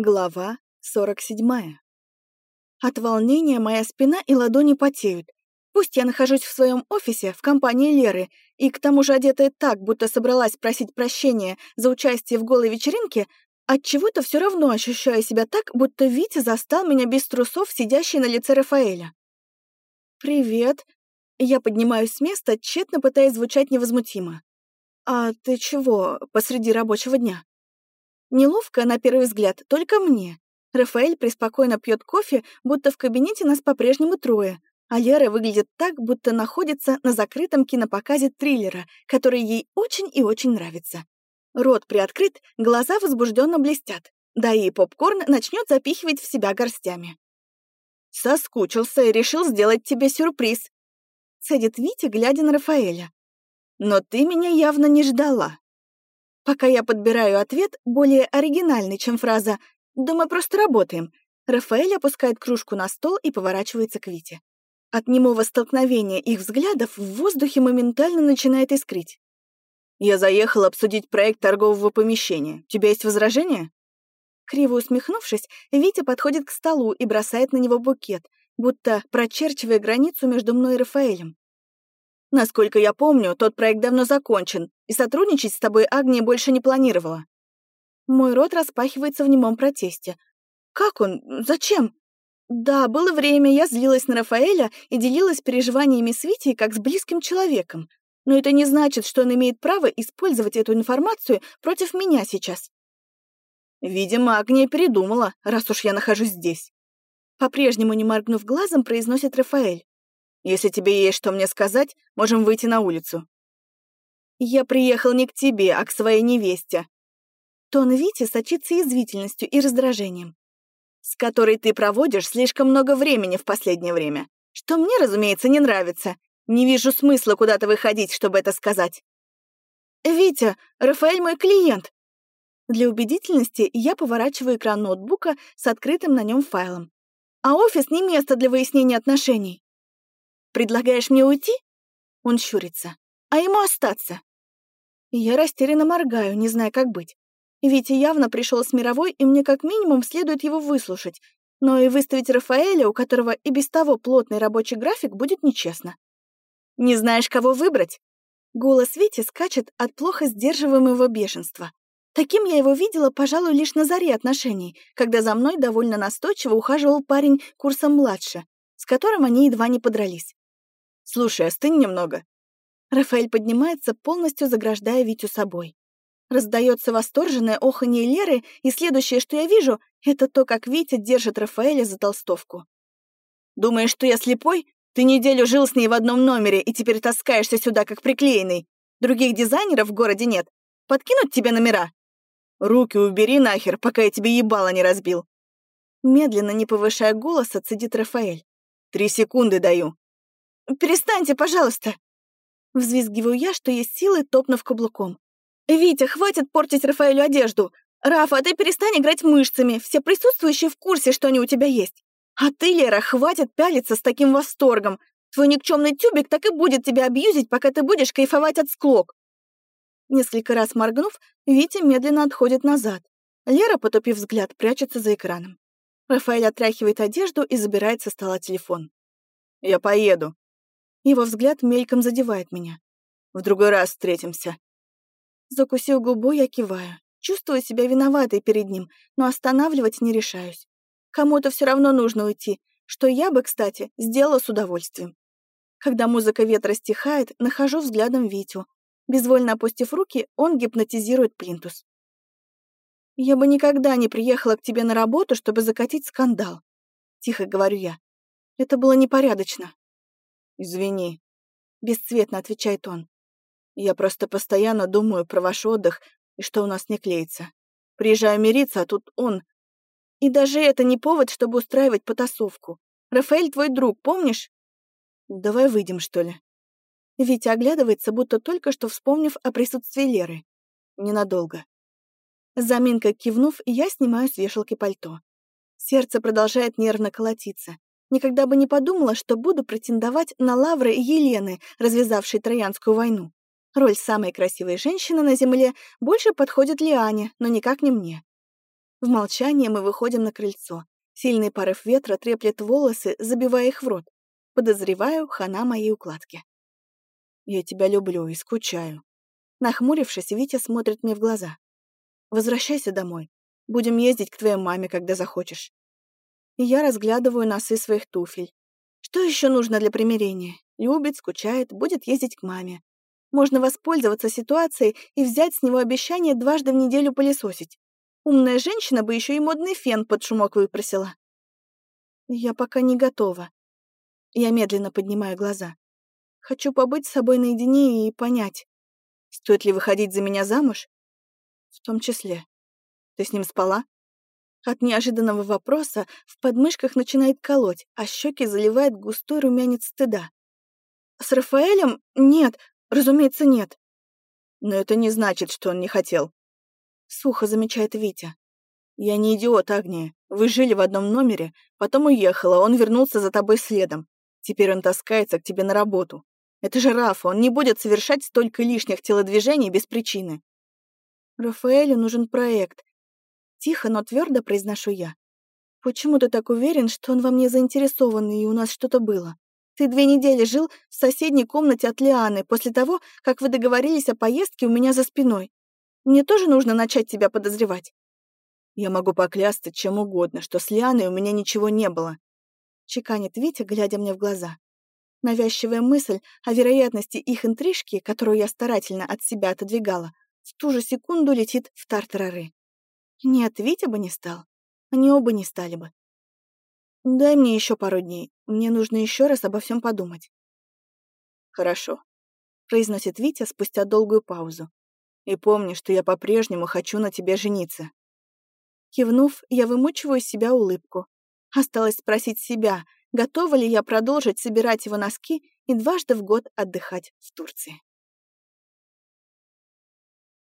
Глава 47. От волнения моя спина и ладони потеют. Пусть я нахожусь в своем офисе в компании Леры и к тому же одетая так, будто собралась просить прощения за участие в голой вечеринке, от чего то все равно ощущаю себя так, будто Витя застал меня без трусов, сидящей на лице Рафаэля. «Привет». Я поднимаюсь с места, тщетно пытаясь звучать невозмутимо. «А ты чего посреди рабочего дня?» Неловко, на первый взгляд, только мне. Рафаэль преспокойно пьет кофе, будто в кабинете нас по-прежнему трое, а Лера выглядит так, будто находится на закрытом кинопоказе триллера, который ей очень и очень нравится. Рот приоткрыт, глаза возбужденно блестят. Да и попкорн начнет запихивать в себя горстями. «Соскучился и решил сделать тебе сюрприз», — цедит Витя, глядя на Рафаэля. «Но ты меня явно не ждала». Пока я подбираю ответ, более оригинальный, чем фраза «Да мы просто работаем», Рафаэль опускает кружку на стол и поворачивается к Вите. От немого столкновения их взглядов в воздухе моментально начинает искрить. «Я заехал обсудить проект торгового помещения. У тебя есть возражения?» Криво усмехнувшись, Витя подходит к столу и бросает на него букет, будто прочерчивая границу между мной и Рафаэлем. Насколько я помню, тот проект давно закончен, и сотрудничать с тобой Агния больше не планировала. Мой рот распахивается в немом протесте. Как он? Зачем? Да, было время, я злилась на Рафаэля и делилась переживаниями с Витей как с близким человеком. Но это не значит, что он имеет право использовать эту информацию против меня сейчас. Видимо, Агния передумала, раз уж я нахожусь здесь. По-прежнему не моргнув глазом, произносит Рафаэль. Если тебе есть что мне сказать, можем выйти на улицу». «Я приехал не к тебе, а к своей невесте». Тон Вити сочится язвительностью и раздражением. «С которой ты проводишь слишком много времени в последнее время, что мне, разумеется, не нравится. Не вижу смысла куда-то выходить, чтобы это сказать». «Витя, Рафаэль мой клиент». Для убедительности я поворачиваю экран ноутбука с открытым на нем файлом. А офис не место для выяснения отношений. Предлагаешь мне уйти?» Он щурится. «А ему остаться?» Я растерянно моргаю, не зная, как быть. Витя явно пришел с мировой, и мне как минимум следует его выслушать, но и выставить Рафаэля, у которого и без того плотный рабочий график, будет нечестно. «Не знаешь, кого выбрать?» Голос Вити скачет от плохо сдерживаемого бешенства. Таким я его видела, пожалуй, лишь на заре отношений, когда за мной довольно настойчиво ухаживал парень курсом младше, с которым они едва не подрались. Слушай, остынь немного». Рафаэль поднимается, полностью заграждая Витю собой. Раздается восторженное оханье Леры, и следующее, что я вижу, это то, как Витя держит Рафаэля за толстовку. «Думаешь, что я слепой? Ты неделю жил с ней в одном номере и теперь таскаешься сюда, как приклеенный. Других дизайнеров в городе нет. Подкинуть тебе номера? Руки убери нахер, пока я тебе ебало не разбил». Медленно, не повышая голоса, цедит Рафаэль. «Три секунды даю. «Перестаньте, пожалуйста!» Взвизгиваю я, что есть силы, топнув каблуком. «Витя, хватит портить Рафаэлю одежду! Рафа, ты перестань играть мышцами, все присутствующие в курсе, что они у тебя есть. А ты, Лера, хватит пялиться с таким восторгом. Твой никчемный тюбик так и будет тебя абьюзить, пока ты будешь кайфовать от склок». Несколько раз моргнув, Витя медленно отходит назад. Лера, потупив взгляд, прячется за экраном. Рафаэль отряхивает одежду и забирает со стола телефон. «Я поеду», его взгляд мельком задевает меня. В другой раз встретимся. Закусив губу, я киваю. Чувствую себя виноватой перед ним, но останавливать не решаюсь. Кому-то все равно нужно уйти, что я бы, кстати, сделала с удовольствием. Когда музыка ветра стихает, нахожу взглядом Витю. Безвольно опустив руки, он гипнотизирует плинтус. «Я бы никогда не приехала к тебе на работу, чтобы закатить скандал», — тихо говорю я. «Это было непорядочно». «Извини», — бесцветно отвечает он. «Я просто постоянно думаю про ваш отдых и что у нас не клеится. Приезжаю мириться, а тут он. И даже это не повод, чтобы устраивать потасовку. Рафаэль твой друг, помнишь? Давай выйдем, что ли?» Витя оглядывается, будто только что вспомнив о присутствии Леры. Ненадолго. Заминкой кивнув, я снимаю с вешалки пальто. Сердце продолжает нервно колотиться. Никогда бы не подумала, что буду претендовать на лавры Елены, развязавшей Троянскую войну. Роль самой красивой женщины на Земле больше подходит Лиане, но никак не мне. В молчании мы выходим на крыльцо. Сильный порыв ветра треплет волосы, забивая их в рот. Подозреваю, хана моей укладки. «Я тебя люблю и скучаю». Нахмурившись, Витя смотрит мне в глаза. «Возвращайся домой. Будем ездить к твоей маме, когда захочешь». И я разглядываю носы своих туфель. Что еще нужно для примирения? Любит, скучает, будет ездить к маме. Можно воспользоваться ситуацией и взять с него обещание дважды в неделю пылесосить. Умная женщина бы еще и модный фен под шумок выпросила. Я пока не готова. Я медленно поднимаю глаза. Хочу побыть с собой наедине и понять, стоит ли выходить за меня замуж? В том числе. Ты с ним спала? От неожиданного вопроса в подмышках начинает колоть, а щеки заливает густой румянец стыда. С Рафаэлем? Нет, разумеется, нет. Но это не значит, что он не хотел. Сухо замечает Витя. Я не идиот, Агния. Вы жили в одном номере, потом уехала, он вернулся за тобой следом. Теперь он таскается к тебе на работу. Это же Рафа, он не будет совершать столько лишних телодвижений без причины. Рафаэлю нужен проект. Тихо, но твердо произношу я. Почему ты так уверен, что он во мне заинтересован и у нас что-то было? Ты две недели жил в соседней комнате от Лианы после того, как вы договорились о поездке у меня за спиной. Мне тоже нужно начать тебя подозревать. Я могу поклясться чем угодно, что с Лианой у меня ничего не было. Чеканит Витя, глядя мне в глаза. Навязчивая мысль о вероятности их интрижки, которую я старательно от себя отодвигала, в ту же секунду летит в тартарары. Нет, Витя бы не стал. Они оба не стали бы. Дай мне еще пару дней. Мне нужно еще раз обо всем подумать. Хорошо, произносит Витя спустя долгую паузу. И помни, что я по-прежнему хочу на тебе жениться». Кивнув, я вымучиваю из себя улыбку. Осталось спросить себя, готова ли я продолжить собирать его носки и дважды в год отдыхать в Турции.